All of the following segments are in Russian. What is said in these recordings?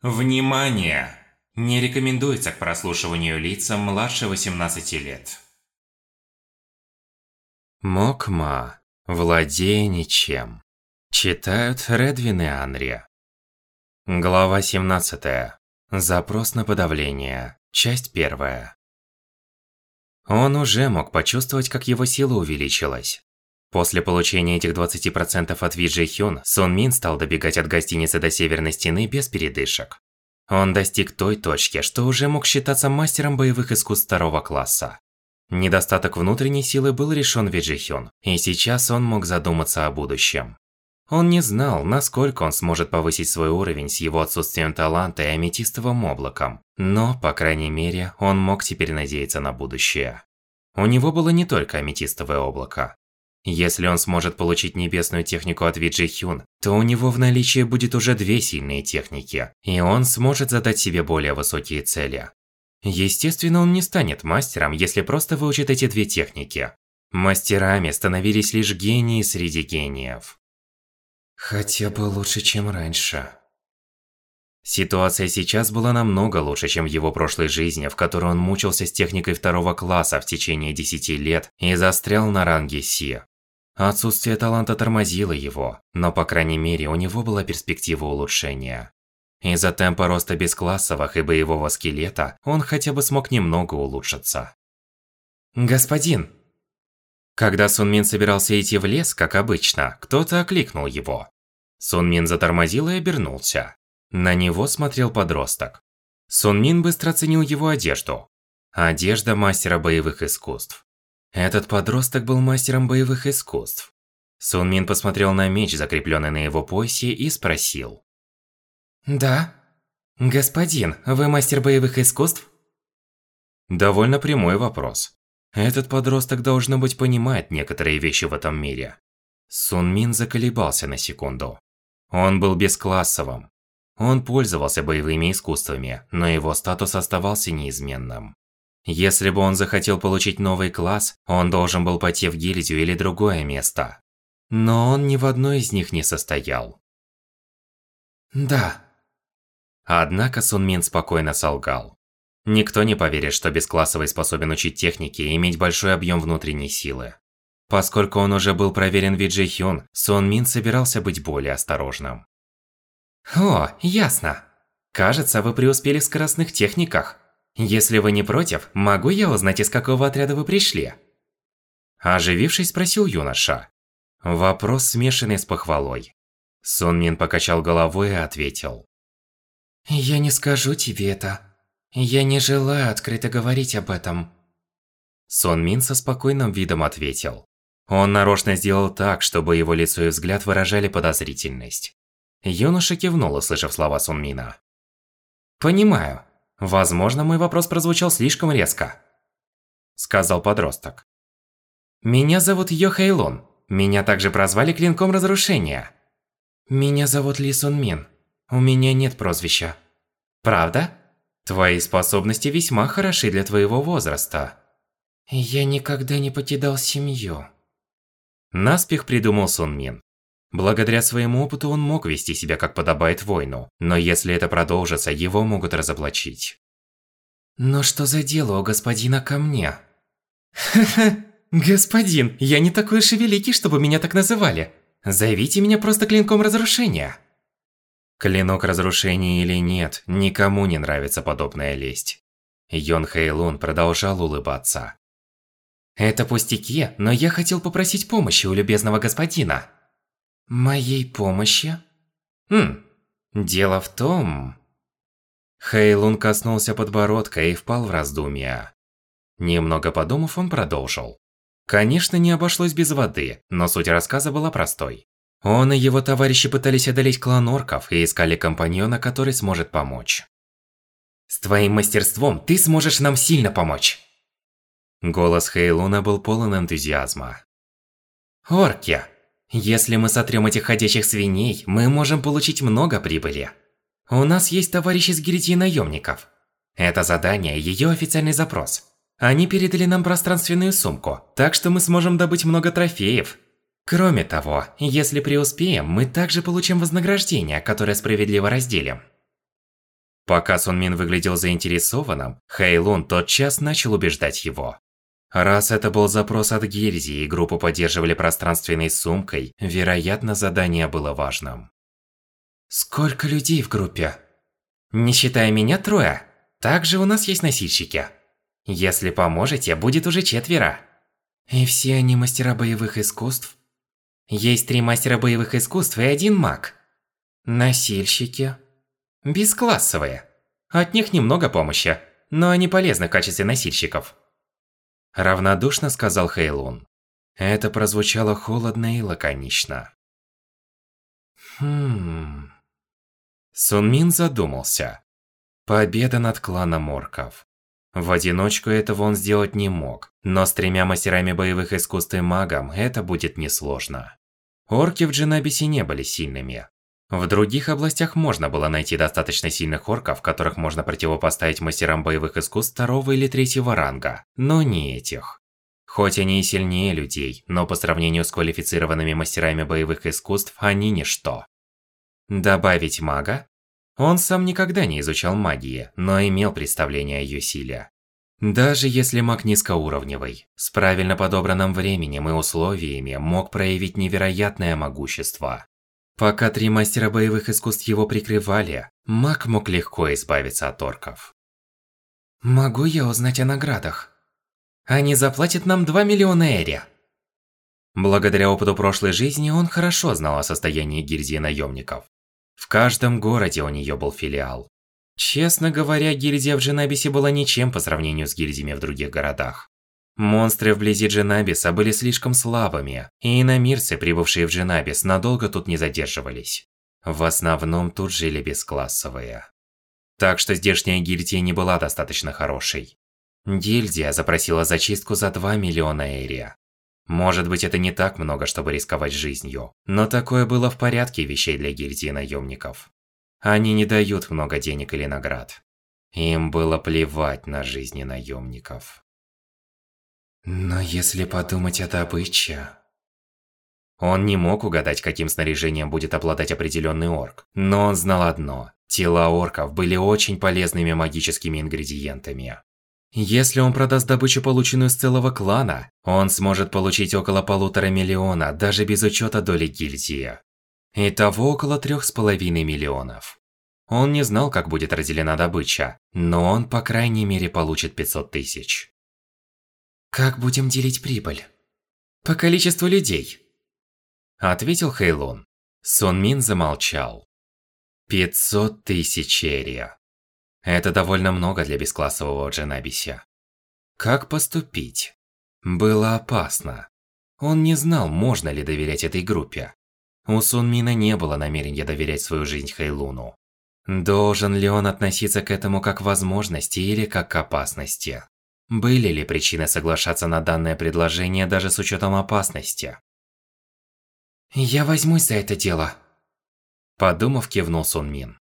Внимание! Не рекомендуется к прослушиванию лицам младше 18 лет. Мокма. Владея ничем. Читают Редвин и Анри. Глава 17. Запрос на подавление. Часть первая. Он уже мог почувствовать, как его сила увеличилась. После получения этих 20% от Виджи Хюн, Сон Мин стал добегать от гостиницы до Северной Стены без передышек. Он достиг той точки, что уже мог считаться мастером боевых искусств второго класса. Недостаток внутренней силы был решен Виджи Хюн, и сейчас он мог задуматься о будущем. Он не знал, насколько он сможет повысить свой уровень с его отсутствием таланта и аметистовым облаком, но, по крайней мере, он мог теперь надеяться на будущее. У него было не только аметистовое облако. Если он сможет получить небесную технику от Виджи Хюн, то у него в наличии будет уже две сильные техники, и он сможет задать себе более высокие цели. Естественно, он не станет мастером, если просто выучит эти две техники. Мастерами становились лишь гении среди гениев. Хотя бы лучше, чем раньше. Ситуация сейчас была намного лучше, чем в его прошлой жизни, в которой он мучился с техникой второго класса в течение 10 лет и застрял на ранге Си. Отсутствие таланта тормозило его, но по крайней мере у него была перспектива улучшения. Из-за темпа роста бесклассовых и боевого скелета он хотя бы смог немного улучшиться. «Господин!» Когда Сунмин собирался идти в лес, как обычно, кто-то окликнул его. Сунмин затормозил и обернулся. На него смотрел подросток. Сунмин быстро оценил его одежду. Одежда мастера боевых искусств. Этот подросток был мастером боевых искусств. Сунмин посмотрел на меч, закрепленный на его поясе, и спросил. «Да? Господин, вы мастер боевых искусств?» Довольно прямой вопрос. Этот подросток, должно быть, понимает некоторые вещи в этом мире. Сунмин заколебался на секунду. Он был бесклассовым. Он пользовался боевыми искусствами, но его статус оставался неизменным. Если бы он захотел получить новый класс, он должен был пойти в гильдию или другое место. Но он ни в одной из них не состоял. Да. Однако Сунмин спокойно солгал. Никто не поверит, что бесклассовый способен учить технике и иметь большой объем внутренней силы. Поскольку он уже был проверен Виджи Хюн, Сон Мин собирался быть более осторожным. О, ясно. Кажется, вы преуспели в скоростных техниках. Если вы не против, могу я узнать, из какого отряда вы пришли? Оживившись, спросил юноша. Вопрос смешанный с похвалой. Сон Мин покачал головой и ответил. Я не скажу тебе это. Я не желаю открыто говорить об этом. Сон Мин со спокойным видом ответил. Он нарочно сделал так, чтобы его лицо и взгляд выражали подозрительность. Юноша кивнул, услышав слова Сон Мина. «Понимаю. Возможно, мой вопрос прозвучал слишком резко», – сказал подросток. «Меня зовут Йо Хэйлун. Меня также прозвали Клинком Разрушения. Меня зовут Ли Сун Мин. У меня нет прозвища. Правда? Твои способности весьма хороши для твоего возраста. Я никогда не покидал семью. Наспех придумал Сун Мин. Благодаря своему опыту он мог вести себя как подобает воину, но если это продолжится, его могут разоблачить. Но что за дело у господина ко мне? Ха-ха, господин, я не такой уж и великий, чтобы меня так называли. Зовите меня просто клинком разрушения. Клинок разрушения или нет, никому не нравится подобная лесть. Йон Хэйлун продолжал улыбаться. Это пустяки, но я хотел попросить помощи у любезного господина. Моей помощи? Хм, дело в том... Хейлун коснулся подбородка и впал в раздумья. Немного подумав, он продолжил. Конечно, не обошлось без воды, но суть рассказа была простой. Он и его товарищи пытались одолеть клан орков и искали компаньона, который сможет помочь. «С твоим мастерством ты сможешь нам сильно помочь!» Голос Хейлуна был полон энтузиазма. «Орки, если мы сотрем этих ходячих свиней, мы можем получить много прибыли. У нас есть товарищи с гильдии наемников. Это задание – ее официальный запрос. Они передали нам пространственную сумку, так что мы сможем добыть много трофеев. Кроме того, если преуспеем, мы также получим вознаграждение, которое справедливо разделим. Пока Сун Мин выглядел заинтересованным, Хэйлун тотчас начал убеждать его. Раз это был запрос от гильдии и группу поддерживали пространственной сумкой, вероятно, задание было важным. Сколько людей в группе? Не считая меня, трое. Также у нас есть носильщики. Если поможете, будет уже четверо. И все они мастера боевых искусств? Есть три мастера боевых искусств и один маг. Носильщики. Бесклассовые. От них немного помощи, но они полезны в качестве носильщиков. Равнодушно сказал Хейлун. Это прозвучало холодно и лаконично. Хм... Сунмин задумался. Победа над кланом орков. В одиночку этого он сделать не мог, но с тремя мастерами боевых искусств и магом это будет несложно. Орки в Джинабисе не были сильными, в других областях можно было найти достаточно сильных орков, которых можно противопоставить мастерам боевых искусств второго или третьего ранга, но не этих. Хоть они и сильнее людей, но по сравнению с квалифицированными мастерами боевых искусств, они ничто. Добавить мага? Он сам никогда не изучал магии, но имел представление о ее силе. Даже если маг низкоуровневый, с правильно подобранным временем и условиями мог проявить невероятное могущество. Пока три мастера боевых искусств его прикрывали, маг мог легко избавиться от орков. Могу я узнать о наградах? Они заплатят нам 2 миллиона эри. Благодаря опыту прошлой жизни он хорошо знал о состоянии гильдии наемников. В каждом городе у нее был филиал. Честно говоря, гильдия в Дженабисе была ничем по сравнению с гильдиями в других городах. Монстры вблизи Дженабиса были слишком слабыми, и иномирцы, прибывшие в Дженабис, надолго тут не задерживались. В основном тут жили бесклассовые. Так что здешняя гильдия не была достаточно хорошей. Гильдия запросила зачистку за 2 миллиона эрия. Может быть, это не так много, чтобы рисковать жизнью, но такое было в порядке вещей для гильдии наемников. Они не дают много денег или наград. Им было плевать на жизни наемников. Но если подумать о добыче... Он не мог угадать, каким снаряжением будет обладать определенный орк. Но он знал одно. Тела орков были очень полезными магическими ингредиентами. Если он продаст добычу, полученную с целого клана, он сможет получить около полутора миллиона, даже без учета доли гильдии. Итого около трех с половиной миллионов. Он не знал, как будет разделена добыча, но он, по крайней мере, получит 500 тысяч. Как будем делить прибыль? По количеству людей. Ответил Хейлун. Сон Мин замолчал. 500 тысяч эрия. Это довольно много для бесклассового Дженабися. Как поступить? Было опасно. Он не знал, можно ли доверять этой группе. У Сунмина не было намерения доверять свою жизнь Хейлуну. Должен ли он относиться к этому как к возможности или как к опасности? Были ли причины соглашаться на данное предложение даже с учетом опасности? «Я возьмусь за это дело», – подумав, кивнул Сун Мин.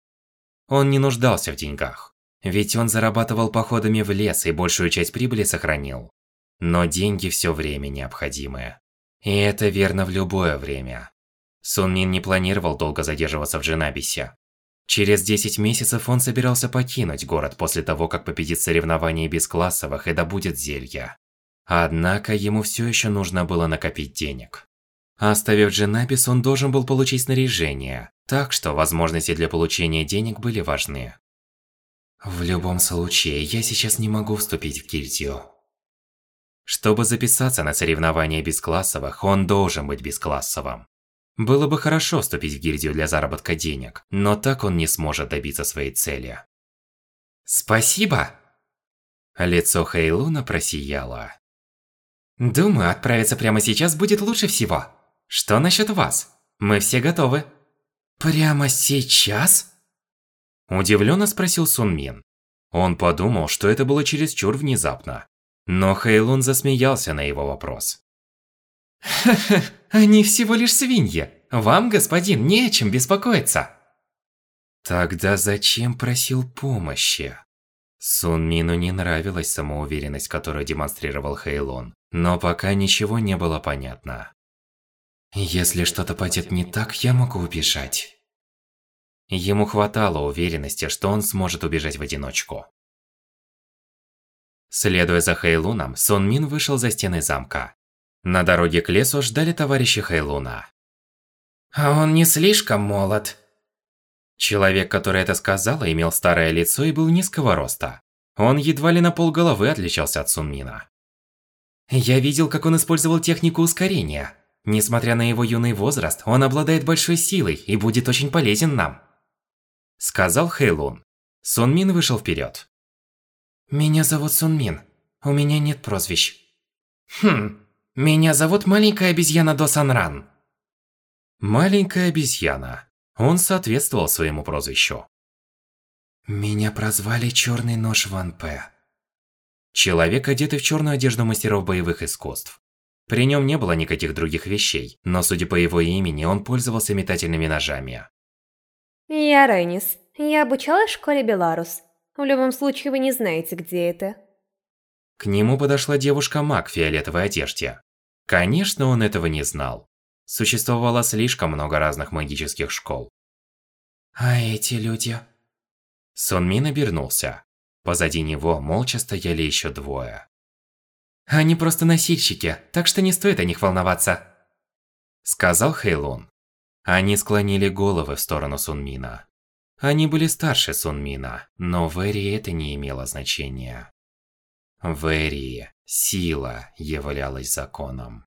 Он не нуждался в деньгах, ведь он зарабатывал походами в лес и большую часть прибыли сохранил. Но деньги все время необходимы. И это верно в любое время. Сун Мин не планировал долго задерживаться в Джинабисе. Через 10 месяцев он собирался покинуть город после того, как победит соревнование бесклассовых и добудет зелья. Однако ему все еще нужно было накопить денег. Оставив Дженабис, он должен был получить снаряжение, так что возможности для получения денег были важны. В любом случае, я сейчас не могу вступить в гильдию. Чтобы записаться на соревнования бесклассовых, он должен быть бесклассовым. Было бы хорошо вступить в гильдию для заработка денег, но так он не сможет добиться своей цели. Спасибо! Лицо Хейлуна просияло. Думаю, отправиться прямо сейчас будет лучше всего. Что насчет вас? Мы все готовы. Прямо сейчас? Удивленно спросил Сун Мин. Он подумал, что это было чересчур внезапно. Но Хейлун засмеялся на его вопрос. Они всего лишь свиньи. Вам, господин, не о чем беспокоиться. Тогда зачем просил помощи? Сун Мину не нравилась самоуверенность, которую демонстрировал Хейлон, но пока ничего не было понятно. Если что-то пойдет не так, я могу убежать. Ему хватало уверенности, что он сможет убежать в одиночку. Следуя за Хэйлуном, Сон Мин вышел за стены замка. На дороге к лесу ждали товарищи Хэйлуна. А он не слишком молод. Человек, который это сказал, имел старое лицо и был низкого роста. Он едва ли на полголовы отличался от Сунмина. Я видел, как он использовал технику ускорения. Несмотря на его юный возраст, он обладает большой силой и будет очень полезен нам. Сказал Хэйлун. Сунмин вышел вперед. Меня зовут Сунмин. У меня нет прозвищ. Хм, меня зовут маленькая обезьяна До Санран. Маленькая обезьяна. Он соответствовал своему прозвищу. Меня прозвали Черный Нож Ван П. Человек, одетый в черную одежду мастеров боевых искусств. При нем не было никаких других вещей, но судя по его имени, он пользовался метательными ножами. Я Рейнис. Я обучалась в школе Беларус. В любом случае, вы не знаете, где это. К нему подошла девушка-маг в фиолетовой одежде. Конечно, он этого не знал. Существовало слишком много разных магических школ. А эти люди? Сонмин обернулся. Позади него молча стояли еще двое. Они просто носильщики, так что не стоит о них волноваться. Сказал Хейлун. Они склонили головы в сторону Сунмина. Они были старше Сунмина, но в Эри это не имело значения. В Эри сила являлась законом.